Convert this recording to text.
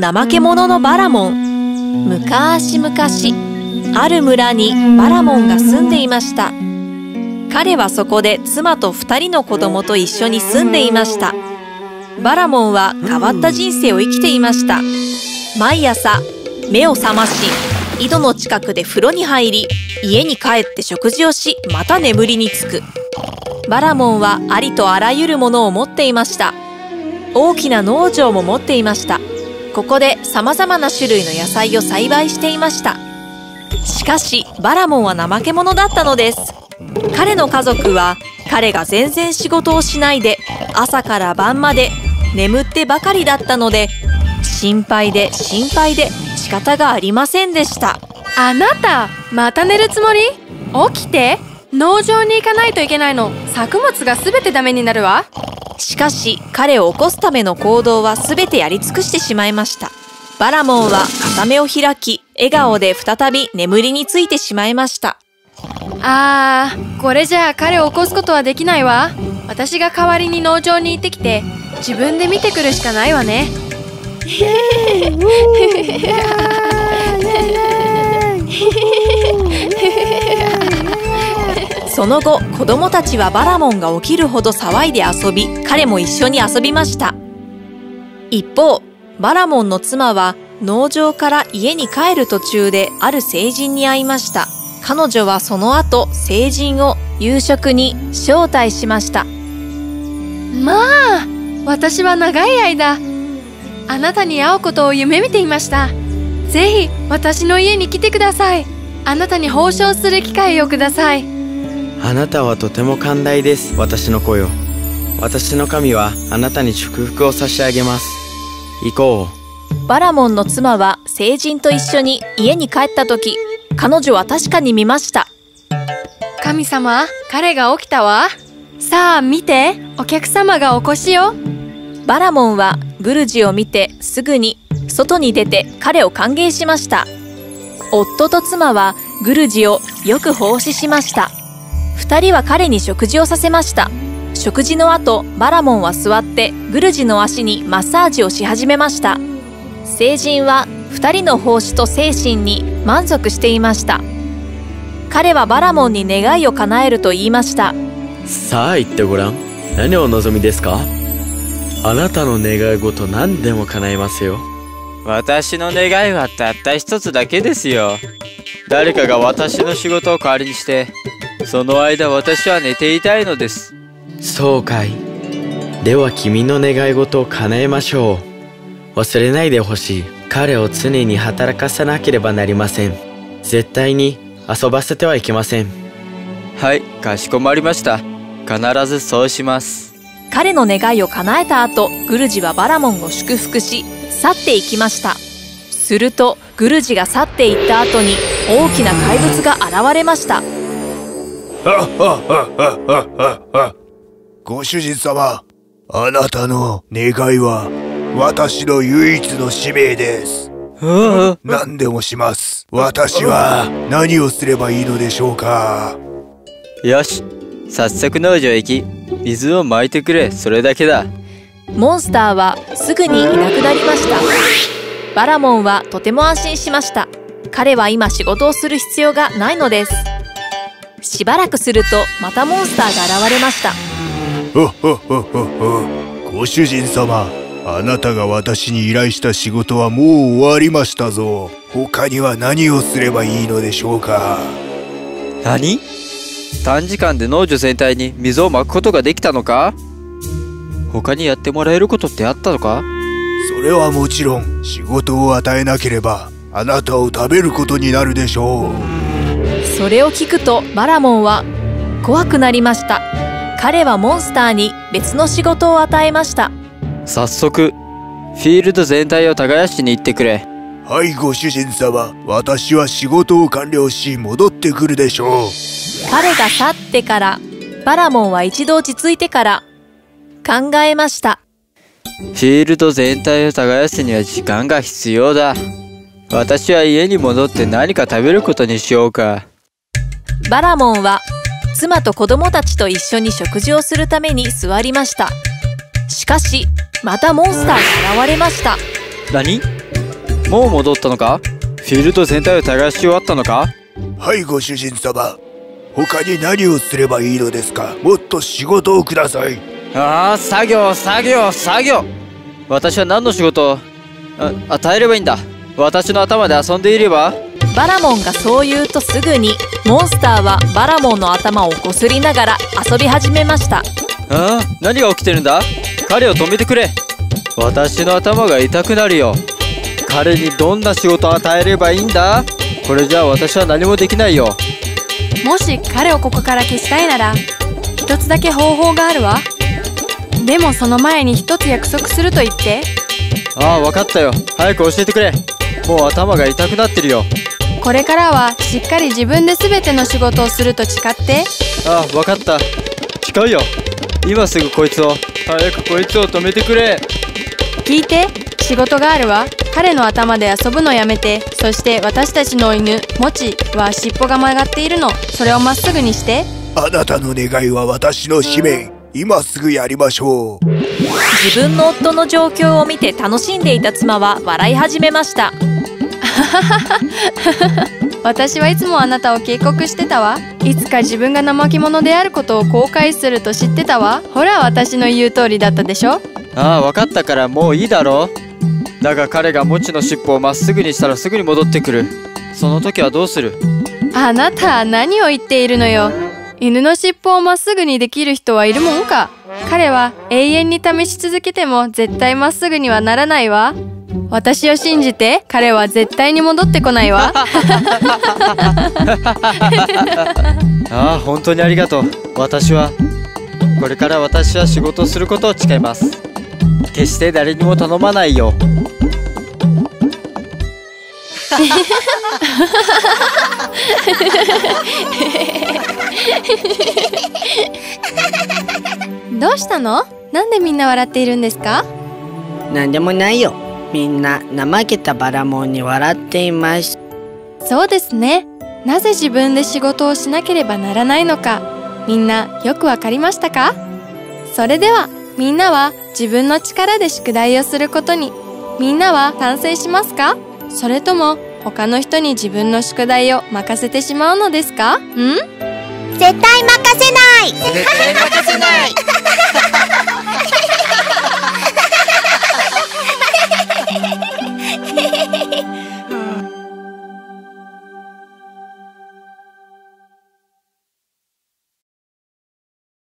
怠け者のバラモン。むかしむかしある村にバラモンが住んでいました。彼はそこで妻と2人の子供と一緒に住んでいました。バラモンは変わった人生を生きていました。毎朝目を覚まし井戸の近くで風呂に入り家に帰って食事をしまた眠りにつく。バラモンはありとあらゆるものを持っていました。大きな農場も持っていました。ここで様々な種類の野菜を栽培していました。しかしバラモンは怠け者だったのです。彼の家族は彼が全然仕事をしないで朝から晩まで眠ってばかりだったので心配で心配で仕方がありませんでした。あなたまた寝るつもり？起きて。農場に行かないといけないの。作物が全てダメになるわ。しかし彼を起こすための行動は全てやり尽くしてしまいました。バラモンは片目を開き笑顔で再び眠りについてしまいました。あーこれじゃあ彼を起こすことはできないわ。私が代わりに農場に行ってきて自分で見てくるしかないわねその後子供たちはバラモンが起きるほど騒いで遊び彼も一緒に遊びました。一方バラモンの妻は農場から家に帰る途中である成人に会いました。彼女はその後成人を夕食に招待しました。まあ私は長い間あなたに会うことを夢見ていました。ぜひ私の家に来てください。あなたに報奨する機会をください。あなたはとても寛大です。私の子よ私の神はあなたに祝福を差し上げます。行こう。バラモンの妻は成人と一緒に家に帰った時彼女は確かに見ました。神様彼が起きたわ。さあ見て。お客様がお越しよバラモンはグルジを見てすぐに外に出て彼を歓迎しました。夫と妻はグルジをよく奉仕しました2人は彼に食事をさせました。食事の後バラモンは座ってグルジの足にマッサージをし始めました。成人は2人の奉仕と精神に満足していました。彼はバラモンに願いを叶えると言いました。さあ言ってごらん。何を望みですか？あなたの願い事何でも叶えますよ。私の願いはたった一つだけですよ。誰かが私の仕事を代わりにしてその間私は寝ていたいのです。そうかい。では君の願い事を叶えましょう。忘れないでほしい。彼を常に働かせなければなりません。絶対に遊ばせてはいけません。はいかしこまりました。必ずそうします。彼の願いを叶えた後グルジはバラモンを祝福し去っていきました。するとグルジが去っていった後に大きな怪物が現れました ご主人様あなたの願いは私の唯一の使命です。何でもします。私は何をすればいいのでしょうか。よし早速農場へ行き水をまいてくれ。それだけだ。モンスターはすぐにいなくなりました。バラモンはとても安心しました。彼は今仕事をする必要がないのですしばらくするとまたモンスターが現れました。ご主人様あなたが私に依頼した仕事はもう終わりましたぞ。他には何をすればいいのでしょうか？何？短時間で農場全体に水をまくことができたのか？他にやってもらえることってあったのか？それはもちろん仕事を与えなければあなたを食べることになるでしょうそれを聞くとバラモンは怖くなりました。彼はモンスターに別の仕事を与えました。早速フィールド全体を耕しに行ってくれ。はいご主人様。私は仕事を完了し戻ってくるでしょう。彼が去ってからバラモンは一度落ち着いてから考えました。フィールド全体を耕すには時間が必要だ。私は家に戻って何か食べることにしようかバラモンは妻と子供たちと一緒に食事をするために座りました。しかしまたモンスターが現れました。何？もう戻ったのか？フィールド全体を耕し終わったのか？はいご主人様。他に何をすればいいのですか？もっと仕事をください。ああ作業作業作業。私は何の仕事をあ与えればいいんだ？私の頭で遊んでいれば？バラモンがそう言うとすぐにモンスターはバラモンの頭をこすりながら遊び始めました。あ？あ何が起きてるんだ？彼を止めてくれ。私の頭が痛くなるよ。彼にどんな仕事を与えればいいんだ？これじゃあ私は何もできないよ。もし彼をここから消したいなら一つだけ方法があるわ。でもその前に一つ約束すると言って。ああ分かったよ。早く教えてくれ。もう頭が痛くなってるよこれからはしっかり自分で全ての仕事をすると誓って。ああ分かった。近いよ。今すぐこいつを。早くこいつを止めてくれ。聞いて仕事があるわ。彼の頭で遊ぶのやめて。そして私たちの犬もちは尻尾が曲がっているの。それをまっすぐにして。あなたの願いは私の使命。今すぐやりましょう。自分の夫の状況を見て楽しんでいた妻は笑い始めました 私はいつもあなたを警告してたわ。いつか自分が怠け者であることを後悔すると知ってたわ。ほら私の言う通りだったでしょ。ああ分かったからもういいだろだが彼がもちの尻尾をまっすぐにしたらすぐに戻ってくる。その時はどうする？あなた何を言っているのよ。犬の尻尾をまっすぐにできる人はいるもんか。彼は永遠に試し続けても絶対まっすぐにはならないわ私を信じて彼は絶対に戻ってこないわ。ああ本当にありがとう。私はこれから私は仕事をすることを誓います。決して誰にも頼まないよ。どうしたの？なんでみんな笑っているんですか？なんでもないよ。みんな怠けたバラモンに笑っています。そうですね。なぜ自分で仕事をしなければならないのか。みんなよくわかりましたか？それではみんなは自分の力で宿題をすることに。みんなは賛成しますか？それとも他の人に自分の宿題を任せてしまうのですか？ん？絶対任せない。絶対任せない